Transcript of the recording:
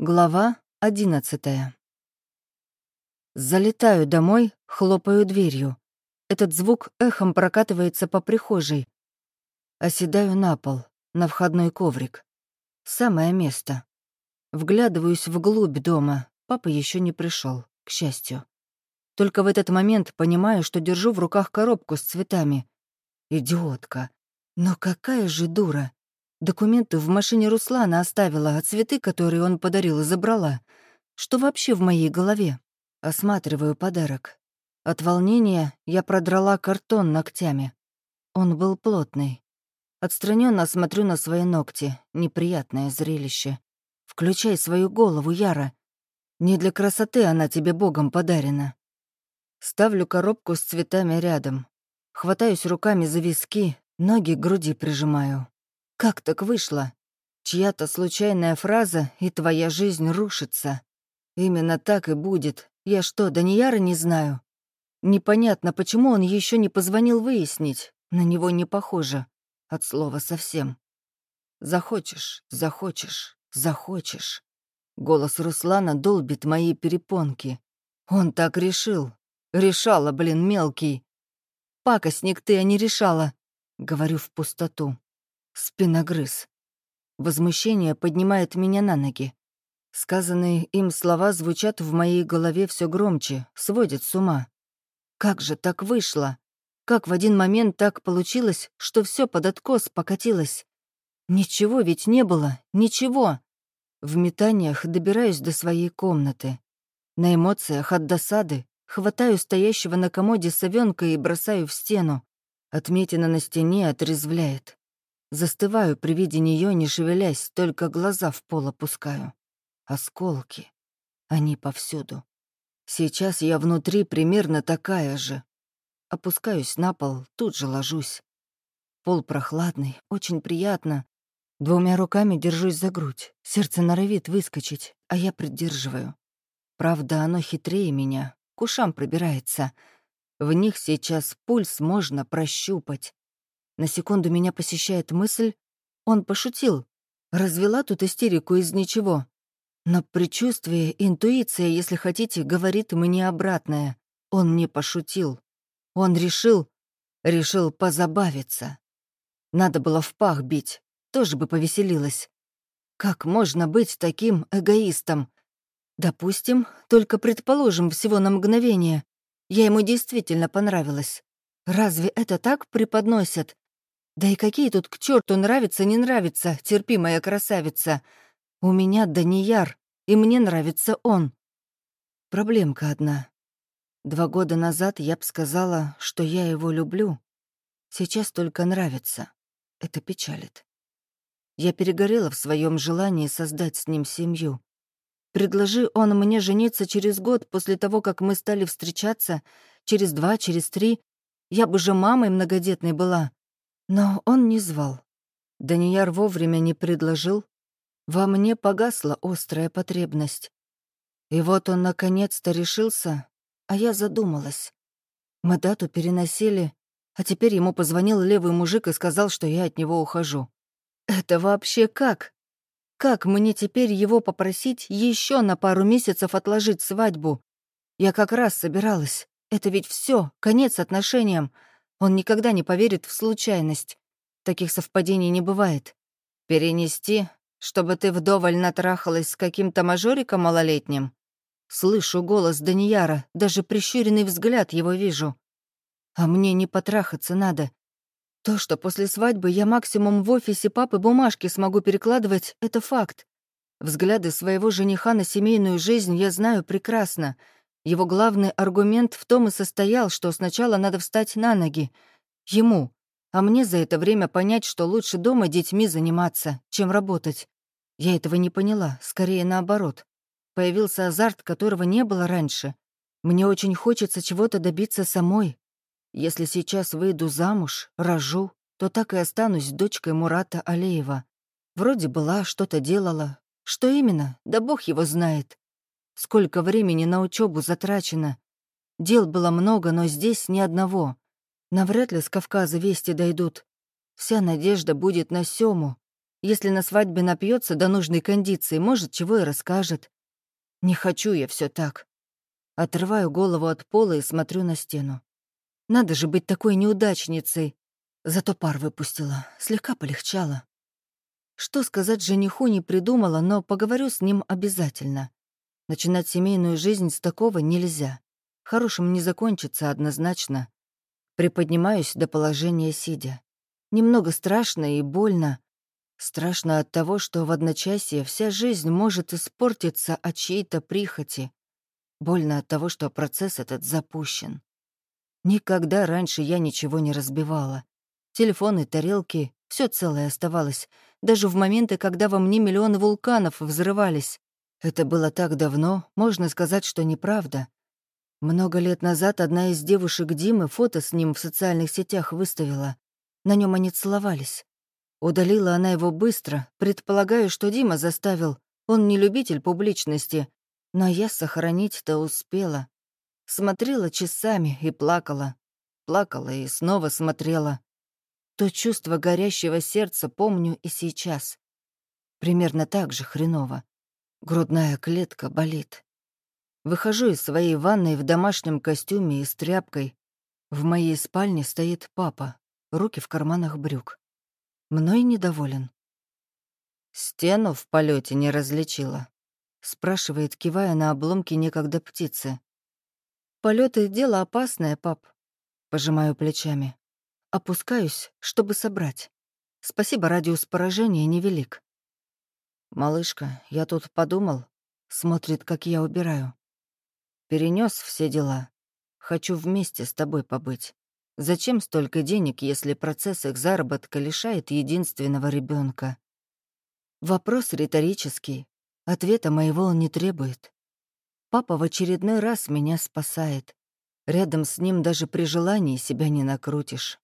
Глава одиннадцатая. Залетаю домой, хлопаю дверью. Этот звук эхом прокатывается по прихожей. Оседаю на пол, на входной коврик. Самое место. Вглядываюсь вглубь дома. Папа еще не пришел, к счастью. Только в этот момент понимаю, что держу в руках коробку с цветами. Идиотка. Но какая же дура. Документы в машине Руслана оставила, а цветы, которые он подарил, забрала. Что вообще в моей голове? Осматриваю подарок. От волнения я продрала картон ногтями. Он был плотный. Отстраненно смотрю на свои ногти. Неприятное зрелище. Включай свою голову, Яра. Не для красоты она тебе Богом подарена. Ставлю коробку с цветами рядом. Хватаюсь руками за виски, ноги к груди прижимаю. Как так вышло? Чья-то случайная фраза, и твоя жизнь рушится. Именно так и будет. Я что, Данияра не знаю? Непонятно, почему он еще не позвонил выяснить. На него не похоже. От слова совсем. Захочешь, захочешь, захочешь. Голос Руслана долбит мои перепонки. Он так решил. Решала, блин, мелкий. Пакостник ты, а не решала. Говорю в пустоту. Спиногрыз. Возмущение поднимает меня на ноги. Сказанные им слова звучат в моей голове все громче, сводят с ума. Как же так вышло? Как в один момент так получилось, что все под откос покатилось? Ничего ведь не было, ничего. В метаниях добираюсь до своей комнаты. На эмоциях от досады хватаю стоящего на комоде совенка и бросаю в стену. Отметина на стене отрезвляет. Застываю при виде нее, не шевелясь, только глаза в пол опускаю. Осколки. Они повсюду. Сейчас я внутри примерно такая же. Опускаюсь на пол, тут же ложусь. Пол прохладный, очень приятно. Двумя руками держусь за грудь. Сердце норовит выскочить, а я придерживаю. Правда, оно хитрее меня, к ушам пробирается. В них сейчас пульс можно прощупать. На секунду меня посещает мысль, он пошутил. Развела тут истерику из ничего. Но предчувствие, интуиция, если хотите, говорит мне обратное. Он не пошутил. Он решил, решил позабавиться. Надо было в пах бить, тоже бы повеселилась. Как можно быть таким эгоистом? Допустим, только предположим всего на мгновение. Я ему действительно понравилась. Разве это так преподносят? Да и какие тут к черту нравится, не нравится, терпимая красавица. У меня Данияр, и мне нравится он. Проблемка одна. Два года назад я б сказала, что я его люблю. Сейчас только нравится. Это печалит. Я перегорела в своем желании создать с ним семью. Предложи он мне жениться через год после того, как мы стали встречаться, через два, через три, я бы же мамой многодетной была. Но он не звал. Данияр вовремя не предложил. Во мне погасла острая потребность. И вот он наконец-то решился, а я задумалась. Мы дату переносили, а теперь ему позвонил левый мужик и сказал, что я от него ухожу. Это вообще как? Как мне теперь его попросить еще на пару месяцев отложить свадьбу? Я как раз собиралась. Это ведь все, конец отношениям. Он никогда не поверит в случайность. Таких совпадений не бывает. Перенести, чтобы ты вдоволь натрахалась с каким-то мажориком малолетним? Слышу голос Данияра, даже прищуренный взгляд его вижу. А мне не потрахаться надо. То, что после свадьбы я максимум в офисе папы бумажки смогу перекладывать, это факт. Взгляды своего жениха на семейную жизнь я знаю прекрасно — его главный аргумент в том и состоял, что сначала надо встать на ноги. Ему. А мне за это время понять, что лучше дома детьми заниматься, чем работать. Я этого не поняла, скорее наоборот. Появился азарт, которого не было раньше. Мне очень хочется чего-то добиться самой. Если сейчас выйду замуж, рожу, то так и останусь дочкой Мурата Алеева. Вроде была, что-то делала. Что именно? Да бог его знает. Сколько времени на учебу затрачено. Дел было много, но здесь ни одного. Навряд ли с Кавказа вести дойдут. Вся надежда будет на Сему. Если на свадьбе напьется до нужной кондиции, может, чего и расскажет. Не хочу я все так. Отрываю голову от пола и смотрю на стену. Надо же быть такой неудачницей. Зато пар выпустила, слегка полегчало. Что сказать жениху не придумала, но поговорю с ним обязательно. Начинать семейную жизнь с такого нельзя. Хорошим не закончится однозначно. Приподнимаюсь до положения сидя. Немного страшно и больно. Страшно от того, что в одночасье вся жизнь может испортиться от чьей-то прихоти. Больно от того, что процесс этот запущен. Никогда раньше я ничего не разбивала. Телефоны, тарелки, все целое оставалось, даже в моменты, когда во мне миллионы вулканов взрывались. Это было так давно, можно сказать, что неправда. Много лет назад одна из девушек Димы фото с ним в социальных сетях выставила. На нем они целовались. Удалила она его быстро, предполагаю, что Дима заставил. Он не любитель публичности. Но я сохранить-то успела. Смотрела часами и плакала. Плакала и снова смотрела. То чувство горящего сердца помню и сейчас. Примерно так же хреново. Грудная клетка болит. Выхожу из своей ванной в домашнем костюме и с тряпкой. В моей спальне стоит папа, руки в карманах брюк. Мной недоволен. «Стену в полете не различила», — спрашивает, кивая на обломки некогда птицы. Полеты дело опасное, пап», — пожимаю плечами. Опускаюсь, чтобы собрать. Спасибо, радиус поражения невелик. «Малышка, я тут подумал», — смотрит, как я убираю. Перенес все дела. Хочу вместе с тобой побыть. Зачем столько денег, если процесс их заработка лишает единственного ребенка? Вопрос риторический. Ответа моего он не требует. Папа в очередной раз меня спасает. Рядом с ним даже при желании себя не накрутишь.